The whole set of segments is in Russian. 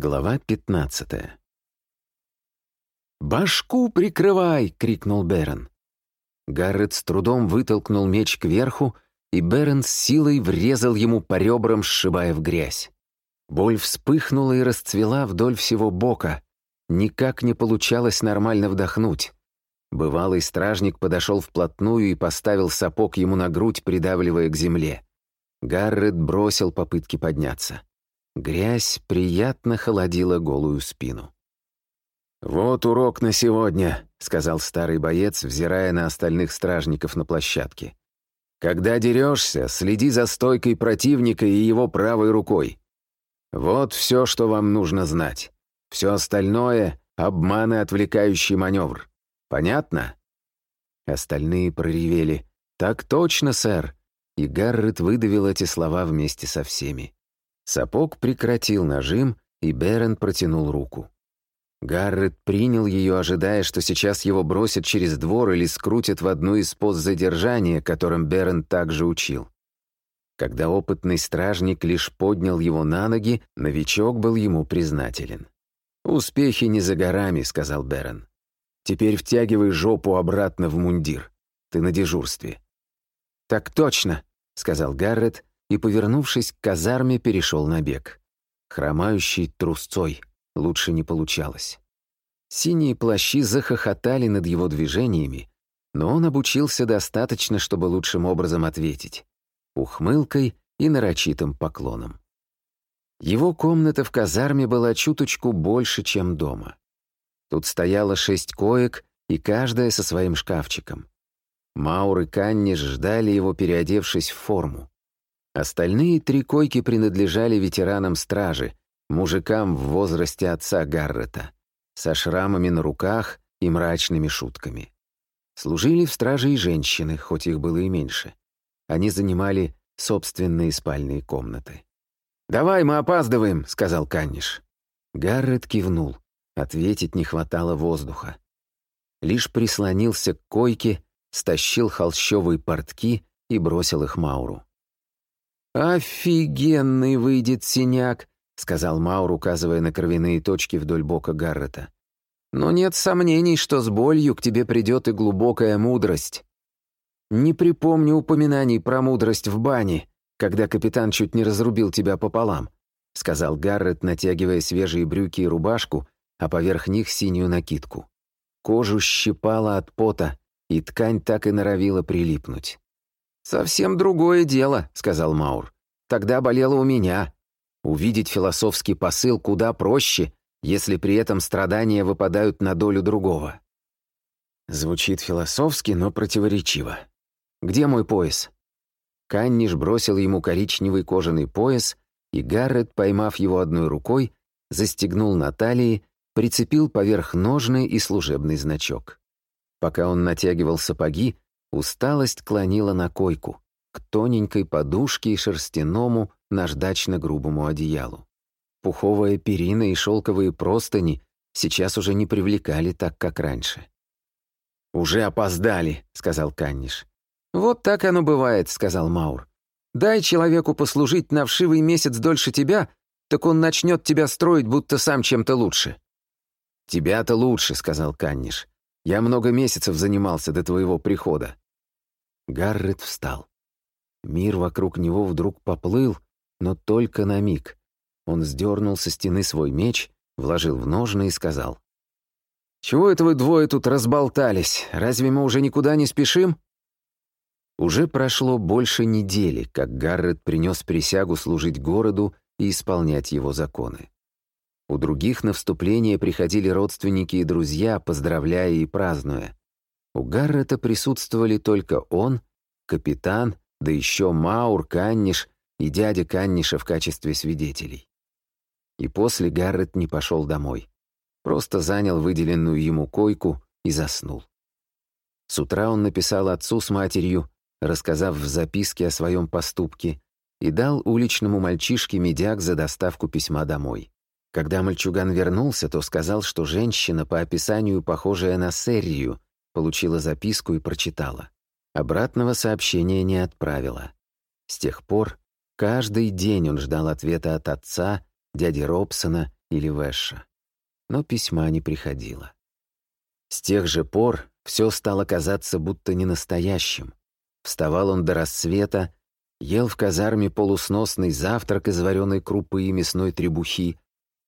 Глава 15 «Башку прикрывай!» — крикнул Берн. Гаррет с трудом вытолкнул меч кверху, и Берн с силой врезал ему по ребрам, сшибая в грязь. Боль вспыхнула и расцвела вдоль всего бока. Никак не получалось нормально вдохнуть. Бывалый стражник подошел вплотную и поставил сапог ему на грудь, придавливая к земле. Гаррет бросил попытки подняться. Грязь приятно холодила голую спину. «Вот урок на сегодня», — сказал старый боец, взирая на остальных стражников на площадке. «Когда дерешься, следи за стойкой противника и его правой рукой. Вот все, что вам нужно знать. Все остальное — обман и отвлекающий маневр. Понятно?» Остальные проревели. «Так точно, сэр!» И Гаррет выдавил эти слова вместе со всеми. Сапог прекратил нажим, и Берен протянул руку. Гаррет принял ее, ожидая, что сейчас его бросят через двор или скрутят в одну из поз задержания, которым Берен также учил. Когда опытный стражник лишь поднял его на ноги, новичок был ему признателен. «Успехи не за горами», — сказал Берен. «Теперь втягивай жопу обратно в мундир. Ты на дежурстве». «Так точно», — сказал Гаррет и, повернувшись к казарме, перешел на бег. Хромающий трусцой, лучше не получалось. Синие плащи захохотали над его движениями, но он обучился достаточно, чтобы лучшим образом ответить. Ухмылкой и нарочитым поклоном. Его комната в казарме была чуточку больше, чем дома. Тут стояло шесть коек, и каждая со своим шкафчиком. Маур и Канниш ждали его, переодевшись в форму. Остальные три койки принадлежали ветеранам стражи, мужикам в возрасте отца Гаррета, со шрамами на руках и мрачными шутками. Служили в страже и женщины, хоть их было и меньше. Они занимали собственные спальные комнаты. «Давай, мы опаздываем», — сказал Канниш. Гаррет кивнул. Ответить не хватало воздуха. Лишь прислонился к койке, стащил холщовые портки и бросил их Мауру. «Офигенный выйдет синяк», — сказал Маур, указывая на кровяные точки вдоль бока Гаррета. «Но нет сомнений, что с болью к тебе придет и глубокая мудрость. Не припомню упоминаний про мудрость в бане, когда капитан чуть не разрубил тебя пополам», — сказал Гаррет, натягивая свежие брюки и рубашку, а поверх них синюю накидку. Кожу щипала от пота, и ткань так и норовила прилипнуть. «Совсем другое дело», — сказал Маур. «Тогда болело у меня. Увидеть философский посыл куда проще, если при этом страдания выпадают на долю другого». Звучит философски, но противоречиво. «Где мой пояс?» Канниш бросил ему коричневый кожаный пояс, и Гаррет, поймав его одной рукой, застегнул на талии, прицепил поверх ножны и служебный значок. Пока он натягивал сапоги, Усталость клонила на койку, к тоненькой подушке и шерстяному, наждачно-грубому одеялу. Пуховая перина и шелковые простыни сейчас уже не привлекали так, как раньше. «Уже опоздали», — сказал Канниш. «Вот так оно бывает», — сказал Маур. «Дай человеку послужить на вшивый месяц дольше тебя, так он начнет тебя строить, будто сам чем-то лучше». «Тебя-то лучше», — сказал Канниш. Я много месяцев занимался до твоего прихода». Гаррет встал. Мир вокруг него вдруг поплыл, но только на миг. Он сдернул со стены свой меч, вложил в ножны и сказал. «Чего это вы двое тут разболтались? Разве мы уже никуда не спешим?» Уже прошло больше недели, как Гаррет принес присягу служить городу и исполнять его законы. У других на вступление приходили родственники и друзья, поздравляя и празднуя. У Гаррета присутствовали только он, капитан, да еще Маур, Канниш и дядя Канниша в качестве свидетелей. И после Гаррет не пошел домой. Просто занял выделенную ему койку и заснул. С утра он написал отцу с матерью, рассказав в записке о своем поступке, и дал уличному мальчишке медяк за доставку письма домой. Когда мальчуган вернулся, то сказал, что женщина, по описанию похожая на Серрию, получила записку и прочитала. Обратного сообщения не отправила. С тех пор каждый день он ждал ответа от отца, дяди Робсона или Вэша. Но письма не приходило. С тех же пор все стало казаться будто ненастоящим. Вставал он до рассвета, ел в казарме полусносный завтрак из вареной крупы и мясной требухи,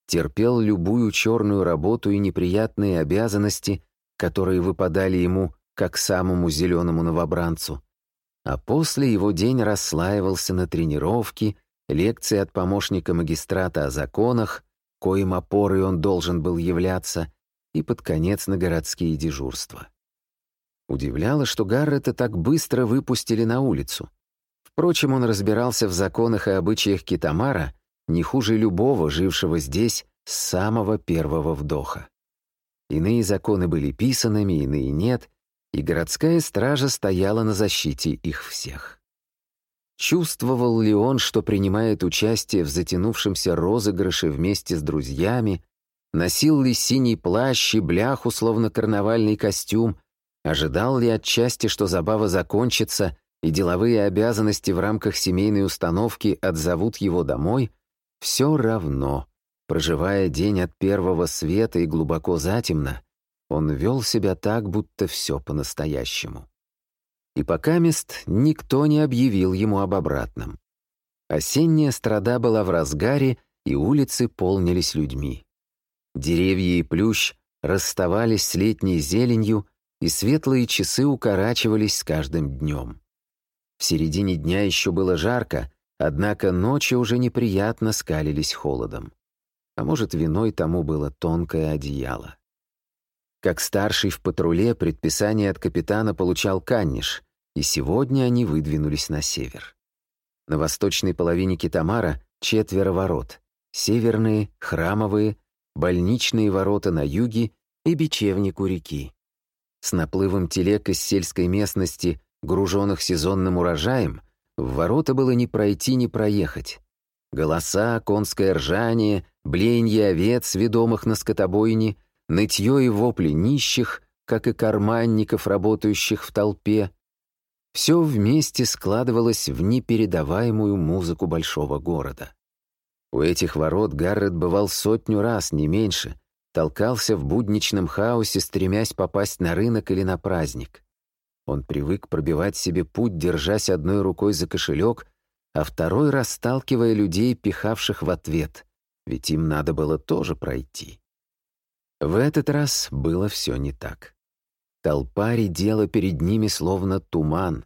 терпел любую черную работу и неприятные обязанности, которые выпадали ему, как самому зеленому новобранцу. А после его день расслаивался на тренировки, лекции от помощника магистрата о законах, коим опорой он должен был являться, и под конец на городские дежурства. Удивляло, что Гаррета так быстро выпустили на улицу. Впрочем, он разбирался в законах и обычаях Китамара не хуже любого, жившего здесь с самого первого вдоха. Иные законы были писанными, иные нет, и городская стража стояла на защите их всех. Чувствовал ли он, что принимает участие в затянувшемся розыгрыше вместе с друзьями, носил ли синий плащ и бляху, словно карнавальный костюм, ожидал ли отчасти, что забава закончится и деловые обязанности в рамках семейной установки отзовут его домой, все равно, проживая день от первого света и глубоко затемно, он вел себя так, будто все по-настоящему. И пока мест никто не объявил ему об обратном. Осенняя страда была в разгаре, и улицы полнились людьми. Деревья и плющ расставались с летней зеленью, и светлые часы укорачивались с каждым днем. В середине дня еще было жарко, однако ночи уже неприятно скалились холодом. А может, виной тому было тонкое одеяло. Как старший в патруле предписание от капитана получал Канниш, и сегодня они выдвинулись на север. На восточной половине Китамара четверо ворот. Северные, храмовые, больничные ворота на юге и бечевник у реки. С наплывом телег из сельской местности, груженных сезонным урожаем, в ворота было ни пройти, ни проехать. Голоса, конское ржание, бленье овец, ведомых на скотобойне, нытье и вопли нищих, как и карманников, работающих в толпе, все вместе складывалось в непередаваемую музыку большого города. У этих ворот Гаррет бывал сотню раз, не меньше, толкался в будничном хаосе, стремясь попасть на рынок или на праздник. Он привык пробивать себе путь, держась одной рукой за кошелек, а второй расталкивая людей, пихавших в ответ, ведь им надо было тоже пройти. В этот раз было все не так. Толпа редела перед ними словно туман.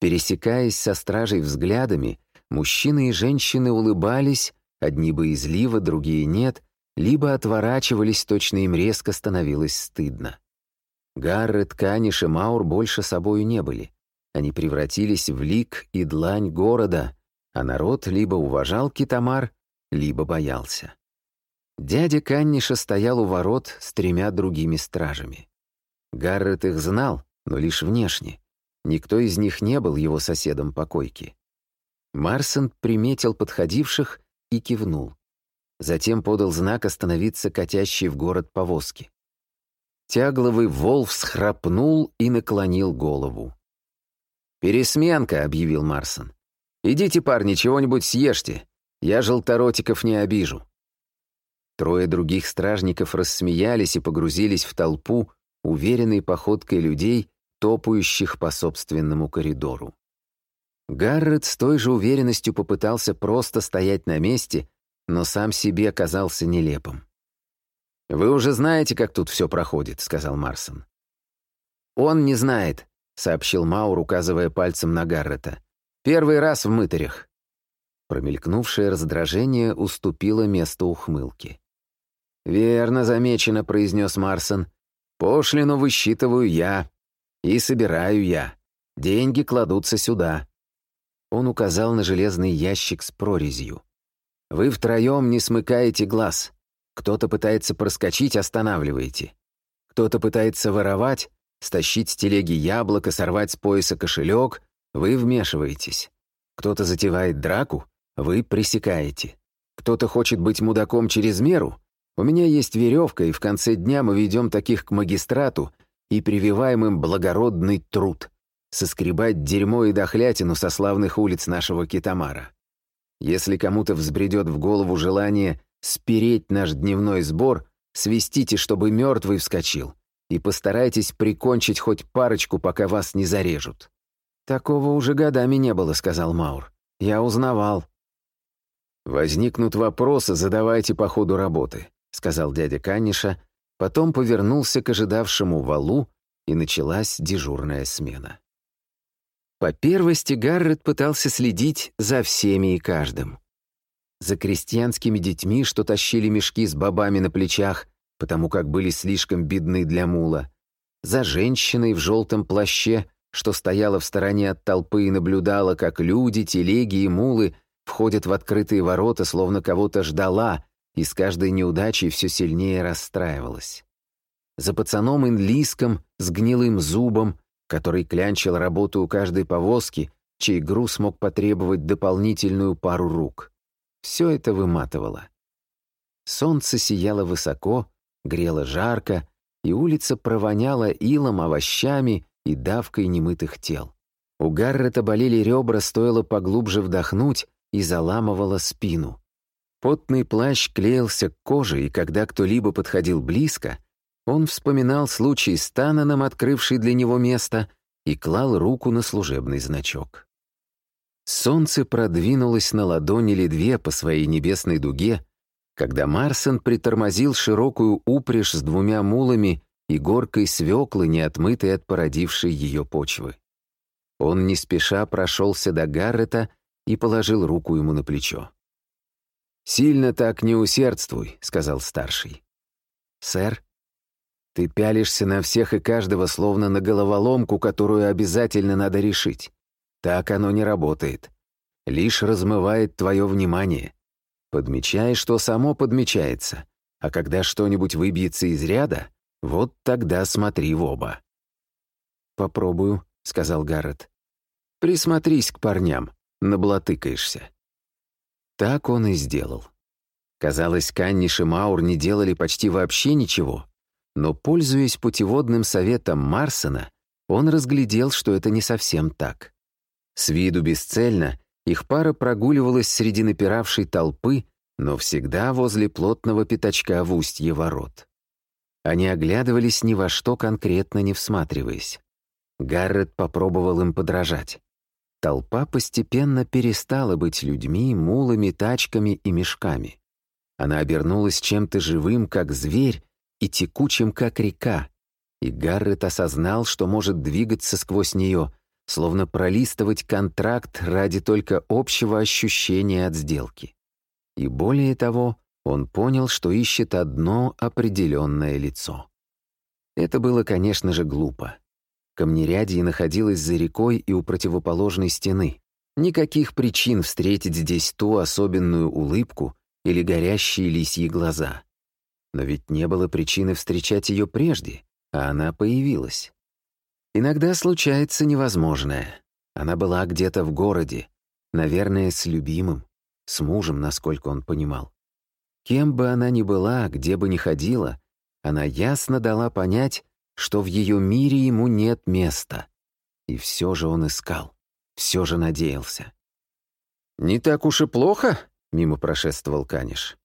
Пересекаясь со стражей взглядами, мужчины и женщины улыбались, одни боязливо, другие нет, либо отворачивались, точно им резко становилось стыдно. Гаррет, Каниш и Маур больше собою не были. Они превратились в лик и длань города, а народ либо уважал Китамар, либо боялся. Дядя Канниша стоял у ворот с тремя другими стражами. Гаррет их знал, но лишь внешне. Никто из них не был его соседом по койке. Марсон приметил подходивших и кивнул. Затем подал знак остановиться катящей в город повозки. Тягловый вол всхрапнул и наклонил голову. «Пересменка», — объявил Марсон. «Идите, парни, чего-нибудь съешьте. Я желторотиков не обижу». Трое других стражников рассмеялись и погрузились в толпу, уверенной походкой людей, топающих по собственному коридору. Гаррет с той же уверенностью попытался просто стоять на месте, но сам себе казался нелепым. «Вы уже знаете, как тут все проходит», — сказал Марсон. «Он не знает», — сообщил Маур, указывая пальцем на Гаррета. «Первый раз в мытарях». Промелькнувшее раздражение уступило место ухмылки. «Верно замечено», — произнес Марсон. «Пошлину высчитываю я. И собираю я. Деньги кладутся сюда». Он указал на железный ящик с прорезью. «Вы втроем не смыкаете глаз. Кто-то пытается проскочить, останавливаете. Кто-то пытается воровать, стащить с телеги яблоко, сорвать с пояса кошелек, вы вмешиваетесь. Кто-то затевает драку, вы пресекаете. Кто-то хочет быть мудаком через меру, у меня есть веревка, и в конце дня мы ведем таких к магистрату и прививаем им благородный труд — соскребать дерьмо и дохлятину со славных улиц нашего Китамара. Если кому-то взбредет в голову желание спереть наш дневной сбор, свистите, чтобы мертвый вскочил, и постарайтесь прикончить хоть парочку, пока вас не зарежут». «Такого уже годами не было», — сказал Маур. «Я узнавал». «Возникнут вопросы, задавайте по ходу работы», — сказал дядя Каниша, потом повернулся к ожидавшему валу, и началась дежурная смена. По первости Гаррет пытался следить за всеми и каждым. За крестьянскими детьми, что тащили мешки с бобами на плечах, потому как были слишком бедны для мула. За женщиной в желтом плаще, что стояла в стороне от толпы и наблюдала, как люди, телеги и мулы входят в открытые ворота, словно кого-то ждала, и с каждой неудачей все сильнее расстраивалась. За пацаном инлиском с гнилым зубом, который клянчил работу у каждой повозки, чей груз мог потребовать дополнительную пару рук. Все это выматывало. Солнце сияло высоко, грело жарко, и улица провоняла илом, овощами и давкой немытых тел. У Гаррета болели ребра, стоило поглубже вдохнуть и заламывало спину. Потный плащ клеился к коже, и когда кто-либо подходил близко, он вспоминал случай с Тананом, открывший для него место, и клал руку на служебный значок. Солнце продвинулось на ладони или две по своей небесной дуге, когда Марсон притормозил широкую упряжь с двумя мулами и горкой свеклы, не отмытой от породившей ее почвы. Он не спеша прошелся до Гаррета и положил руку ему на плечо. «Сильно так не усердствуй», — сказал старший. «Сэр?» «Ты пялишься на всех и каждого, словно на головоломку, которую обязательно надо решить. Так оно не работает. Лишь размывает твое внимание. Подмечай, что само подмечается, а когда что-нибудь выбьется из ряда, вот тогда смотри в оба». «Попробую», — сказал Гаррет. «Присмотрись к парням, наблатыкаешься». Так он и сделал. Казалось, Канниш и Маур не делали почти вообще ничего, но, пользуясь путеводным советом Марсона, он разглядел, что это не совсем так. С виду бесцельно их пара прогуливалась среди напиравшей толпы, но всегда возле плотного пятачка в устье ворот. Они оглядывались ни во что конкретно не всматриваясь. Гаррет попробовал им подражать. Толпа постепенно перестала быть людьми, мулами, тачками и мешками. Она обернулась чем-то живым, как зверь, и текучим, как река, и Гаррет осознал, что может двигаться сквозь нее, словно пролистывать контракт ради только общего ощущения от сделки. И более того, он понял, что ищет одно определенное лицо. Это было, конечно же, глупо. Камнерядье находилось за рекой и у противоположной стены. Никаких причин встретить здесь ту особенную улыбку или горящие лисьи глаза. Но ведь не было причины встречать ее прежде, а она появилась. Иногда случается невозможное. Она была где-то в городе, наверное, с любимым, с мужем, насколько он понимал. Кем бы она ни была, где бы ни ходила, она ясно дала понять, что в ее мире ему нет места. И все же он искал, все же надеялся. «Не так уж и плохо», — мимо прошествовал Каниш.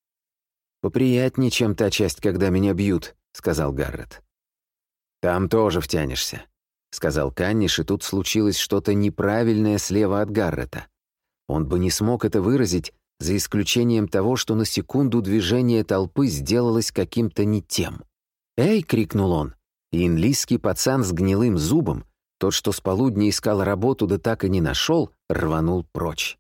«Поприятнее, чем та часть, когда меня бьют», — сказал Гаррет. «Там тоже втянешься», сказал Канниш, и тут случилось что-то неправильное слева от Гаррета. Он бы не смог это выразить, за исключением того, что на секунду движение толпы сделалось каким-то не тем. «Эй!» — крикнул он, и инлийский пацан с гнилым зубом, тот, что с полудня искал работу, да так и не нашел, рванул прочь.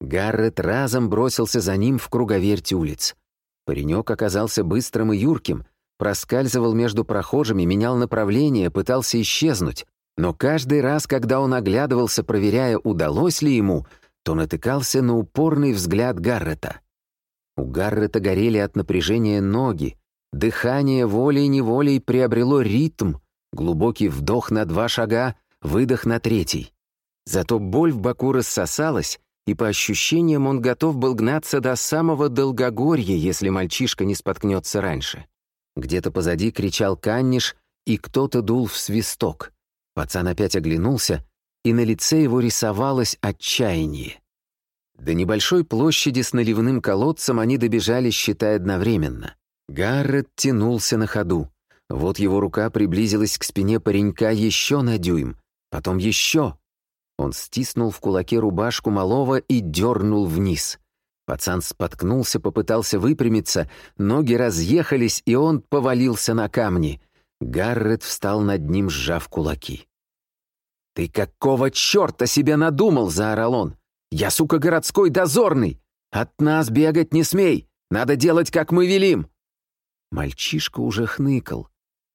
Гаррет разом бросился за ним в круговерть улиц. Паренек оказался быстрым и юрким — проскальзывал между прохожими, менял направление, пытался исчезнуть. Но каждый раз, когда он оглядывался, проверяя, удалось ли ему, то натыкался на упорный взгляд Гаррета. У Гаррета горели от напряжения ноги, дыхание волей-неволей приобрело ритм, глубокий вдох на два шага, выдох на третий. Зато боль в боку рассосалась, и по ощущениям он готов был гнаться до самого Долгогорья, если мальчишка не споткнется раньше. Где-то позади кричал Канниш, и кто-то дул в свисток. Пацан опять оглянулся, и на лице его рисовалось отчаяние. До небольшой площади с наливным колодцем они добежали, считая одновременно. Гаррет тянулся на ходу. Вот его рука приблизилась к спине паренька еще на дюйм, потом еще. Он стиснул в кулаке рубашку малого и дернул вниз. Пацан споткнулся, попытался выпрямиться, ноги разъехались, и он повалился на камни. Гаррет встал над ним, сжав кулаки. «Ты какого черта себе надумал?» — заорал он. «Я, сука, городской дозорный! От нас бегать не смей! Надо делать, как мы велим!» Мальчишка уже хныкал.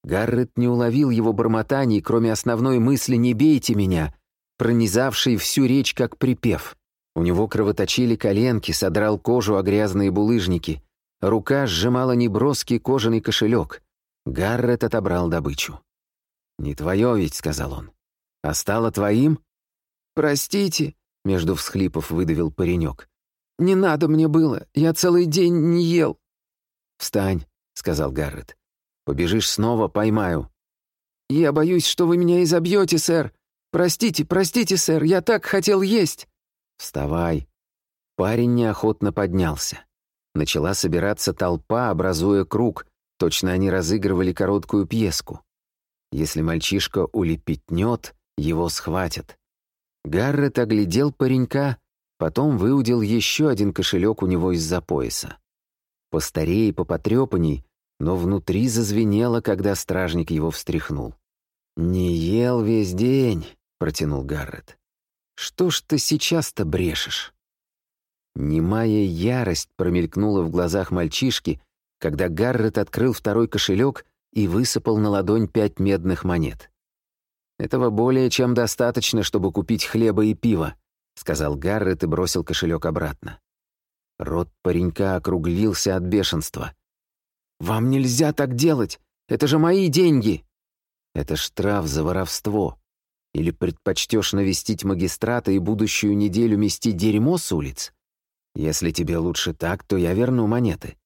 Гаррет не уловил его бормотаний, кроме основной мысли «не бейте меня», пронизавшей всю речь как припев. У него кровоточили коленки, содрал кожу о грязные булыжники. Рука сжимала неброский кожаный кошелек. Гаррет отобрал добычу. «Не твое ведь», — сказал он. «А стало твоим?» «Простите», — между всхлипов выдавил паренек. «Не надо мне было, я целый день не ел». «Встань», — сказал Гаррет. «Побежишь снова, поймаю». «Я боюсь, что вы меня изобьете, сэр. Простите, простите, сэр, я так хотел есть». «Вставай». Парень неохотно поднялся. Начала собираться толпа, образуя круг. Точно они разыгрывали короткую пьеску. Если мальчишка улепетнет, его схватят. Гаррет оглядел паренька, потом выудил еще один кошелек у него из-за пояса. Постарее и попотрепанней, но внутри зазвенело, когда стражник его встряхнул. «Не ел весь день», — протянул Гаррет. «Что ж ты сейчас-то брешешь?» Немая ярость промелькнула в глазах мальчишки, когда Гаррет открыл второй кошелек и высыпал на ладонь пять медных монет. «Этого более чем достаточно, чтобы купить хлеба и пива», — сказал Гаррет и бросил кошелек обратно. Рот паренька округлился от бешенства. «Вам нельзя так делать! Это же мои деньги!» «Это штраф за воровство. Или предпочтешь навестить магистрата и будущую неделю мести дерьмо с улиц? Если тебе лучше так, то я верну монеты».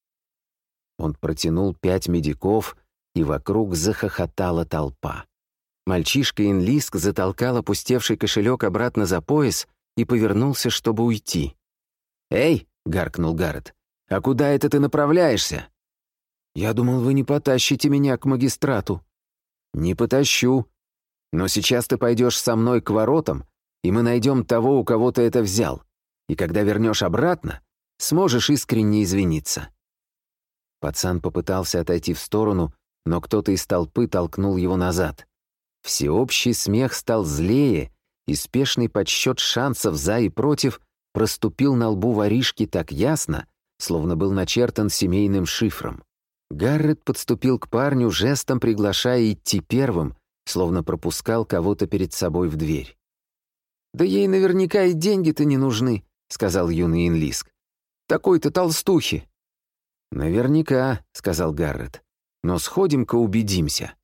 Он протянул пять медиков, и вокруг захохотала толпа. Мальчишка Инлиск затолкал опустевший кошелек обратно за пояс и повернулся, чтобы уйти. «Эй!» — гаркнул Гаррет. «А куда это ты направляешься?» «Я думал, вы не потащите меня к магистрату». «Не потащу. Но сейчас ты пойдешь со мной к воротам, и мы найдем того, у кого ты это взял. И когда вернешь обратно, сможешь искренне извиниться». Пацан попытался отойти в сторону, но кто-то из толпы толкнул его назад. Всеобщий смех стал злее, и спешный подсчет шансов за и против проступил на лбу воришки так ясно, словно был начертан семейным шифром. Гаррет подступил к парню, жестом приглашая идти первым, словно пропускал кого-то перед собой в дверь. «Да ей наверняка и деньги-то не нужны», — сказал юный Инлиск. «Такой-то толстухи». «Наверняка», — сказал Гаррет. «Но сходим-ка убедимся».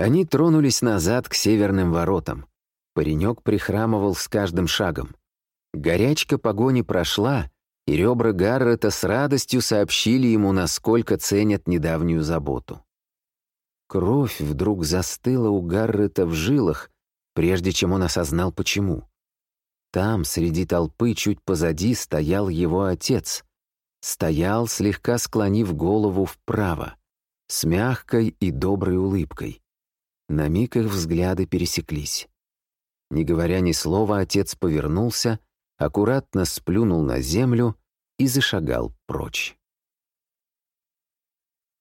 Они тронулись назад к северным воротам. Паренек прихрамывал с каждым шагом. Горячка погони прошла, и ребра Гаррета с радостью сообщили ему, насколько ценят недавнюю заботу. Кровь вдруг застыла у Гаррета в жилах, прежде чем он осознал, почему. Там, среди толпы, чуть позади, стоял его отец. Стоял, слегка склонив голову вправо, с мягкой и доброй улыбкой. На миг их взгляды пересеклись. Не говоря ни слова, отец повернулся, аккуратно сплюнул на землю и зашагал прочь.